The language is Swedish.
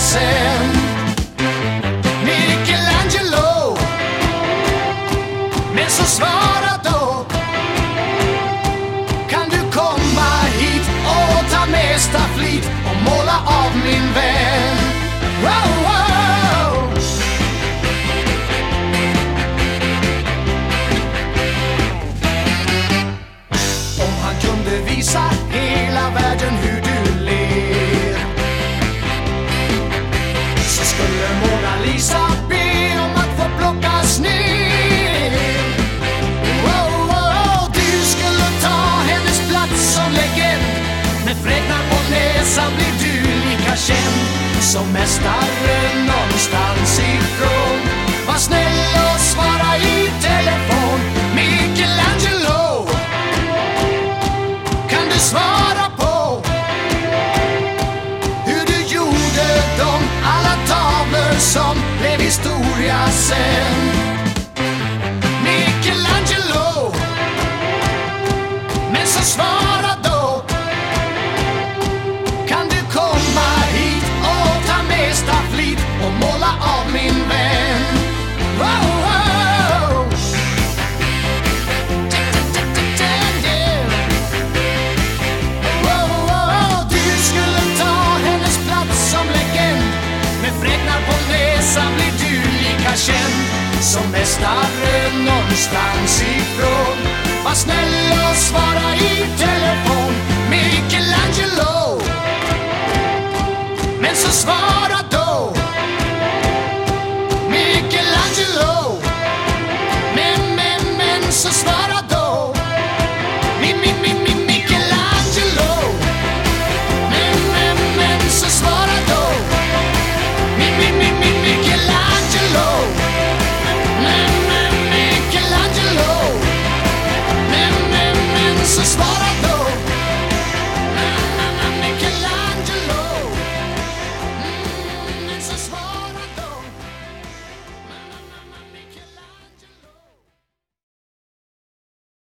sin. som mästare någonstans ifrån. Var snäll och svara i telefon, Michelangelo. Kan du svara på hur du gjorde dem alla tavlor som blev historia sen? Michelangelo. Men så svara som mästare någonstans ifrån. Var snäll och svara i telefon